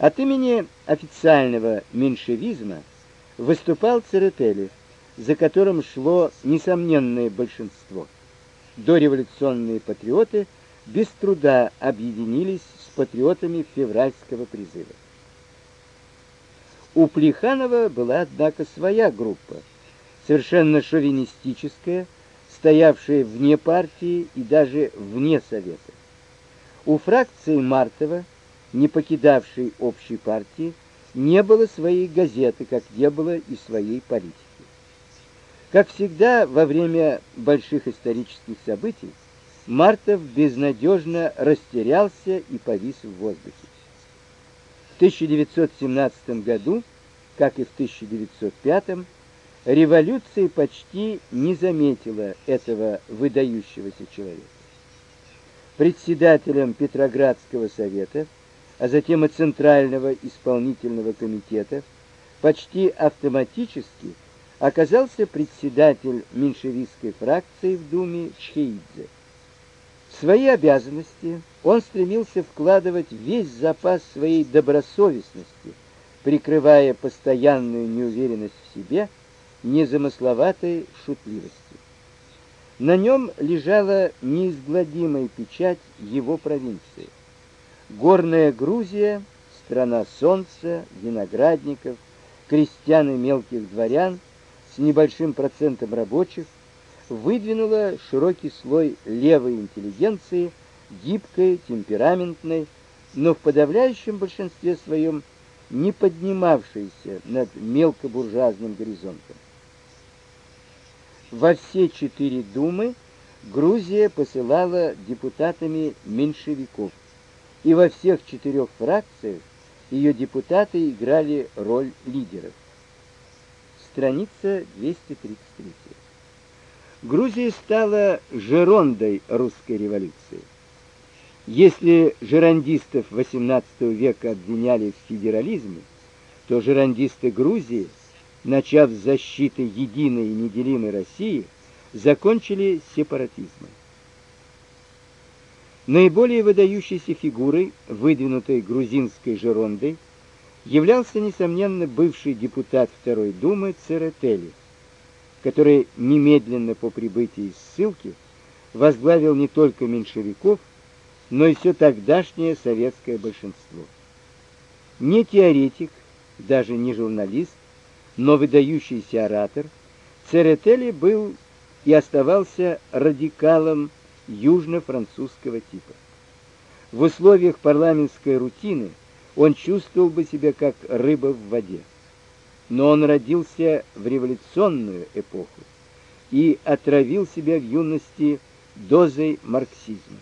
От имени официального меньшевизма выступал Церетели, за которым шло несомненное большинство. Дореволюционные патриоты без труда объединились с патриотами февральского призыва. У Плеханова была, однако, своя группа, совершенно шовинистическая, стоявшая вне партии и даже вне совета. У фракции Мартова, не покидавшей общей партии, не было своей газеты, как не было и своей политики. Как всегда во время больших исторических событий, Мартов безнадежно растерялся и повис в воздухе. В 1917 году, как и в 1905, революция почти не заметила этого выдающегося человека. Председателем Петроградского совета, а затем и Центрального исполнительного комитета почти автоматически оказался председатель меньшевистской фракции в Думе Чхеидзе. В свои обязанности он стремился вкладывать весь запас своей добросовестности, прикрывая постоянную неуверенность в себе незамысловатой шутливостью. На нем лежала неизгладимая печать его провинции. Горная Грузия, страна солнца, виноградников, крестьян и мелких дворян с небольшим процентом рабочих, выдвинула широкий слой левой интеллигенции, гибкой, темпераментной, но в подавляющем большинстве своем не поднимавшейся над мелкобуржуазным горизонтом. Во все четыре думы Грузия посылала депутатами меньшевиков, и во всех четырех фракциях ее депутаты играли роль лидеров. Страница 233. Грузия стала жерондой русской революции. Если жерондистов XVIII века обвиняли в федерализме, то жерондисты Грузии, начав с защиты единой и неделимой России, закончили сепаратизмом. Наиболее выдающейся фигурой, выдвинутой грузинской жерондой, являлся несомненно бывший депутат Второй Думы Церетели, который немедленно по прибытии из ссылки возглавил не только меньшевиков, но и все тогдашнее советское большинство. Не теоретик, даже не журналист, но выдающийся оратор, Церетели был и оставался радикалом южно-французского типа. В условиях парламентской рутины он чувствовал бы себя как рыба в воде. Но он родился в революционную эпоху и отравил себя в юности дозой марксизма.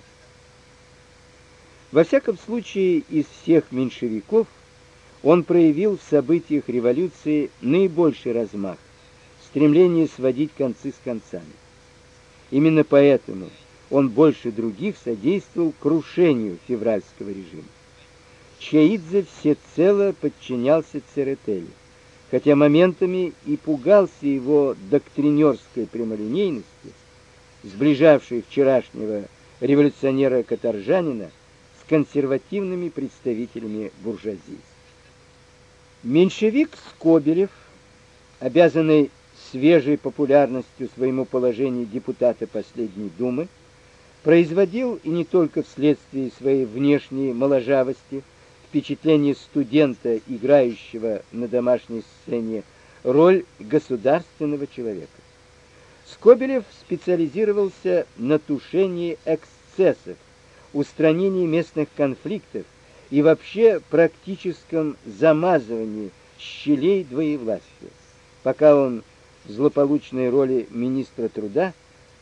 Во всяком случае, из всех меньшевиков он проявил в событиях революции наибольший размах, стремление сводить концы с концами. Именно поэтому он больше других содействовал крушению февральского режима. Чаидзе всецело подчинялся Церетели, хотя моментами и пугался его доктринерской прямолинейности, сближавшей вчерашнего революционера-каторжанина консервативными представителями буржуазии. Меньшевик Скобелев, обязанный свежей популярностью своему положению депутата последней думы, производил и не только вследствие своей внешней моложавости, впечатление студента, играющего на домашней сцене роль государственного человека. Скобелев специализировался на тушении эксцессов устранении местных конфликтов и вообще практическом замазывании щелей двоевластия, пока он в злополучной роли министра труда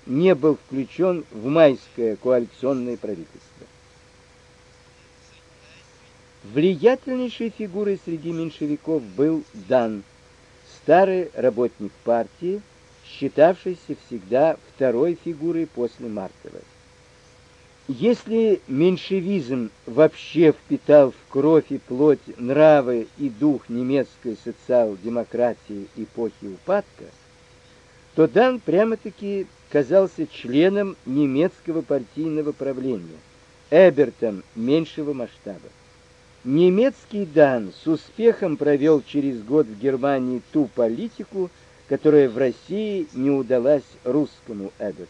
не был включен в майское коалиционное правительство. Влиятельнейшей фигурой среди меньшевиков был Дан, старый работник партии, считавшийся всегда второй фигурой после Мартова. Если меньшевизм вообще впитал в кровь и плоть нравы и дух немецкой социал-демократии эпохи упадка, то Дан прямо-таки казался членом немецкого партийного правления, Эбертом меньшего масштаба. Немецкий Дан с успехом провел через год в Германии ту политику, которая в России не удалась русскому Эготу.